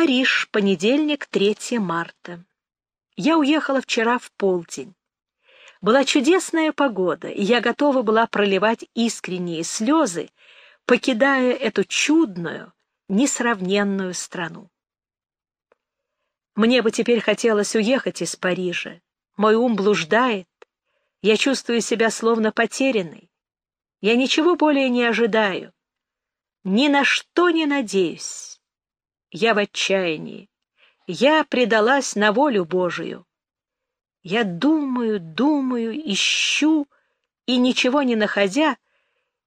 Париж, понедельник, 3 марта. Я уехала вчера в полдень. Была чудесная погода, и я готова была проливать искренние слезы, покидая эту чудную, несравненную страну. Мне бы теперь хотелось уехать из Парижа. Мой ум блуждает, я чувствую себя словно потерянной. Я ничего более не ожидаю, ни на что не надеюсь. Я в отчаянии. Я предалась на волю Божию. Я думаю, думаю, ищу, и, ничего не находя,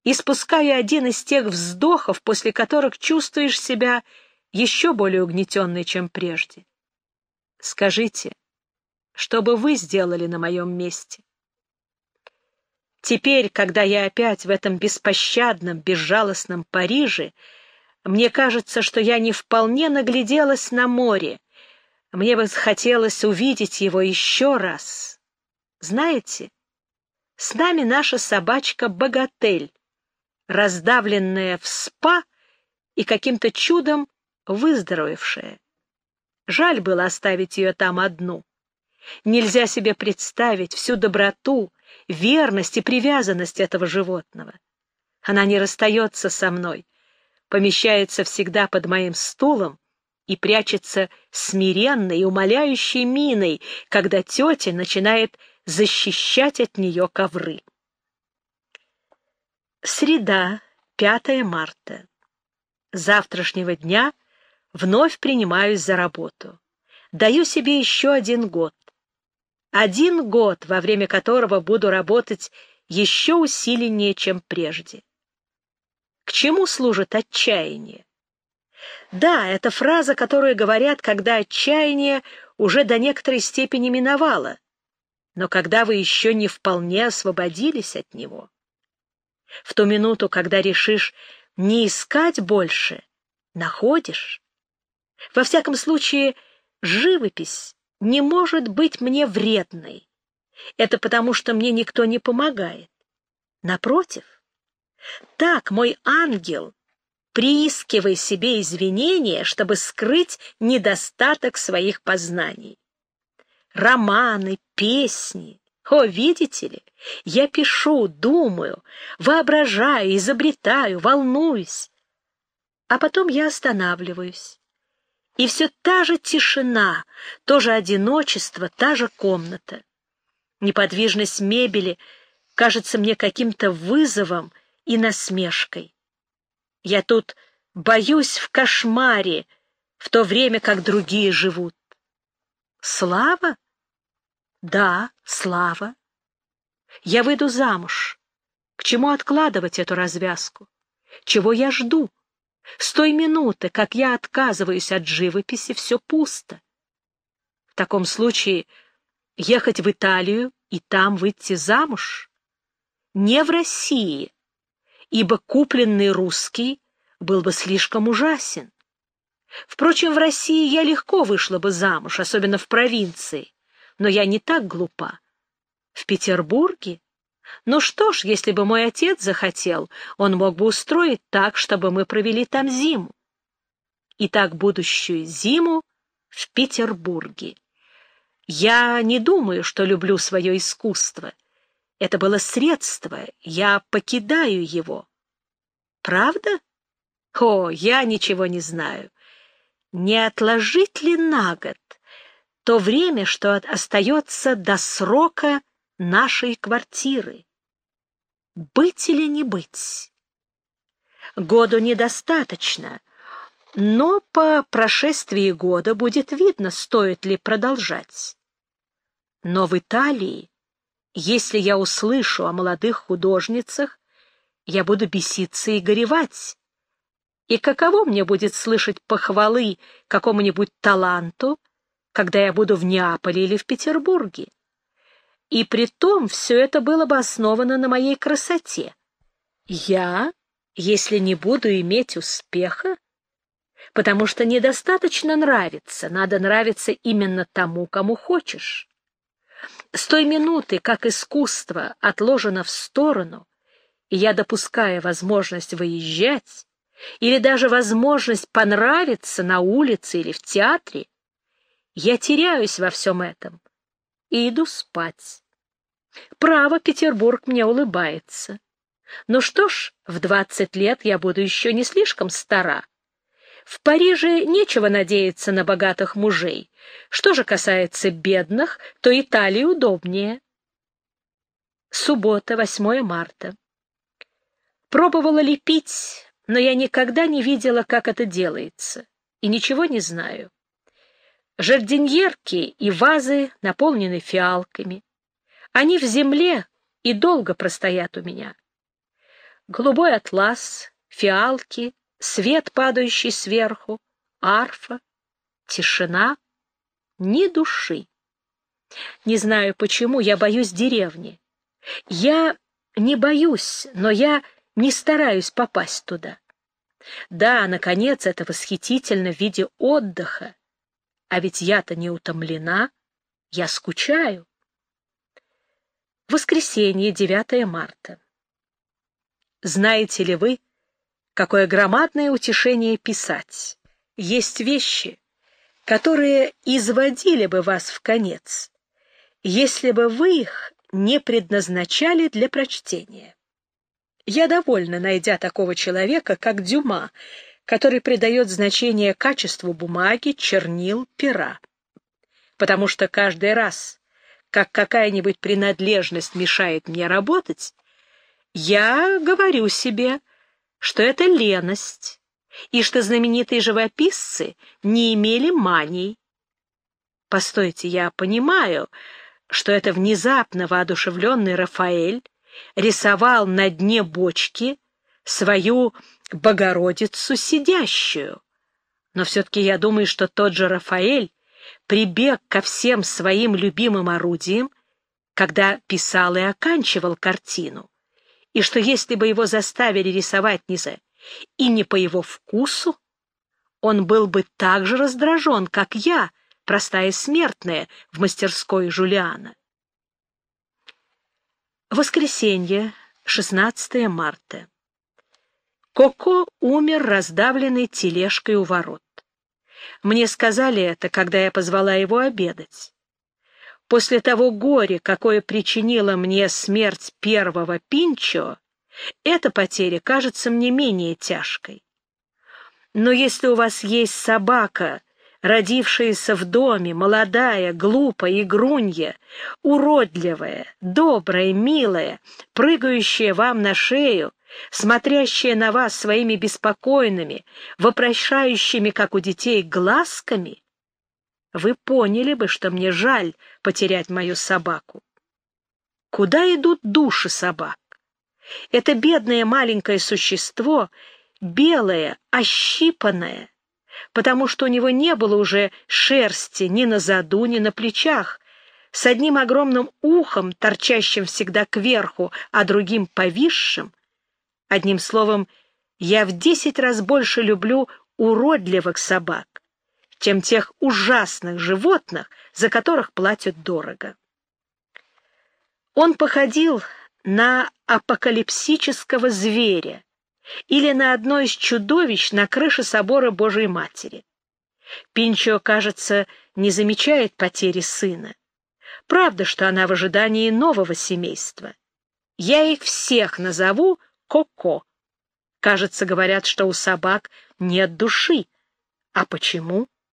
испускаю один из тех вздохов, после которых чувствуешь себя еще более угнетенной, чем прежде. Скажите, что бы вы сделали на моем месте? Теперь, когда я опять в этом беспощадном, безжалостном Париже, мне кажется, что я не вполне нагляделась на море. Мне бы хотелось увидеть его еще раз. Знаете, с нами наша собачка Богатель, раздавленная в спа и каким-то чудом выздоровевшая. Жаль было оставить ее там одну. Нельзя себе представить всю доброту, верность и привязанность этого животного. Она не расстается со мной, помещается всегда под моим стулом и прячется смиренной и умоляющей миной, когда тетя начинает защищать от нее ковры. Среда, 5 марта. Завтрашнего дня вновь принимаюсь за работу. Даю себе еще один год. Один год, во время которого буду работать еще усиленнее, чем прежде. К чему служит отчаяние? Да, это фраза, которую говорят, когда отчаяние уже до некоторой степени миновало, но когда вы еще не вполне освободились от него. В ту минуту, когда решишь не искать больше, находишь. Во всяком случае, живопись не может быть мне вредной. Это потому, что мне никто не помогает. Напротив, так мой ангел, приискивай себе извинения, чтобы скрыть недостаток своих познаний. Романы, песни. О, видите ли, я пишу, думаю, воображаю, изобретаю, волнуюсь. А потом я останавливаюсь и все та же тишина, то же одиночество, та же комната. Неподвижность мебели кажется мне каким-то вызовом и насмешкой. Я тут боюсь в кошмаре, в то время как другие живут. Слава? Да, слава. Я выйду замуж. К чему откладывать эту развязку? Чего я жду? С той минуты, как я отказываюсь от живописи, все пусто. В таком случае ехать в Италию и там выйти замуж? Не в России, ибо купленный русский был бы слишком ужасен. Впрочем, в России я легко вышла бы замуж, особенно в провинции, но я не так глупа. В Петербурге ну что ж, если бы мой отец захотел, он мог бы устроить так, чтобы мы провели там зиму. И так будущую зиму в Петербурге. Я не думаю, что люблю свое искусство. Это было средство, я покидаю его. Правда? О, я ничего не знаю. Не отложить ли на год то время, что остается до срока нашей квартиры. Быть или не быть? Году недостаточно, но по прошествии года будет видно, стоит ли продолжать. Но в Италии, если я услышу о молодых художницах, я буду беситься и горевать. И каково мне будет слышать похвалы какому-нибудь таланту, когда я буду в Неаполе или в Петербурге? И при том все это было бы основано на моей красоте. Я, если не буду иметь успеха, потому что недостаточно нравится, надо нравиться именно тому, кому хочешь. С той минуты, как искусство отложено в сторону, и я допускаю возможность выезжать, или даже возможность понравиться на улице или в театре, я теряюсь во всем этом и иду спать. Право, Петербург мне улыбается. Ну что ж, в двадцать лет я буду еще не слишком стара. В Париже нечего надеяться на богатых мужей. Что же касается бедных, то Италии удобнее. Суббота, 8 марта. Пробовала лепить, но я никогда не видела, как это делается, и ничего не знаю. Жардиньерки и вазы наполнены фиалками. Они в земле и долго простоят у меня. Голубой атлас, фиалки, свет, падающий сверху, арфа, тишина, ни души. Не знаю почему, я боюсь деревни. Я не боюсь, но я не стараюсь попасть туда. Да, наконец, это восхитительно в виде отдыха. А ведь я-то не утомлена, я скучаю. Воскресенье, 9 марта. Знаете ли вы, какое громадное утешение писать? Есть вещи, которые изводили бы вас в конец, если бы вы их не предназначали для прочтения. Я довольна, найдя такого человека, как Дюма, который придает значение качеству бумаги, чернил, пера. Потому что каждый раз, как какая-нибудь принадлежность мешает мне работать, я говорю себе, что это леность, и что знаменитые живописцы не имели маний. Постойте, я понимаю, что это внезапно воодушевленный Рафаэль рисовал на дне бочки свою Богородицу сидящую. Но все-таки я думаю, что тот же Рафаэль прибег ко всем своим любимым орудиям, когда писал и оканчивал картину, и что если бы его заставили рисовать не за и не по его вкусу, он был бы так же раздражен, как я, простая смертная, в мастерской Жулиана. Воскресенье, 16 марта. Коко умер, раздавленный тележкой у ворот. Мне сказали это, когда я позвала его обедать. После того горя, какое причинила мне смерть первого Пинчо, эта потеря кажется мне менее тяжкой. Но если у вас есть собака, родившаяся в доме, молодая, глупая и грунья, уродливая, добрая, милая, прыгающая вам на шею, смотрящая на вас своими беспокойными, вопрошающими, как у детей, глазками, вы поняли бы, что мне жаль потерять мою собаку. Куда идут души собак? Это бедное маленькое существо, белое, ощипанное, потому что у него не было уже шерсти ни на заду, ни на плечах, с одним огромным ухом, торчащим всегда кверху, а другим повисшим. Одним словом, я в десять раз больше люблю уродливых собак, чем тех ужасных животных, за которых платят дорого. Он походил на апокалипсического зверя, или на одно из чудовищ на крыше собора Божией Матери. Пинчо, кажется, не замечает потери сына. Правда, что она в ожидании нового семейства. Я их всех назову Коко. Кажется, говорят, что у собак нет души. А почему?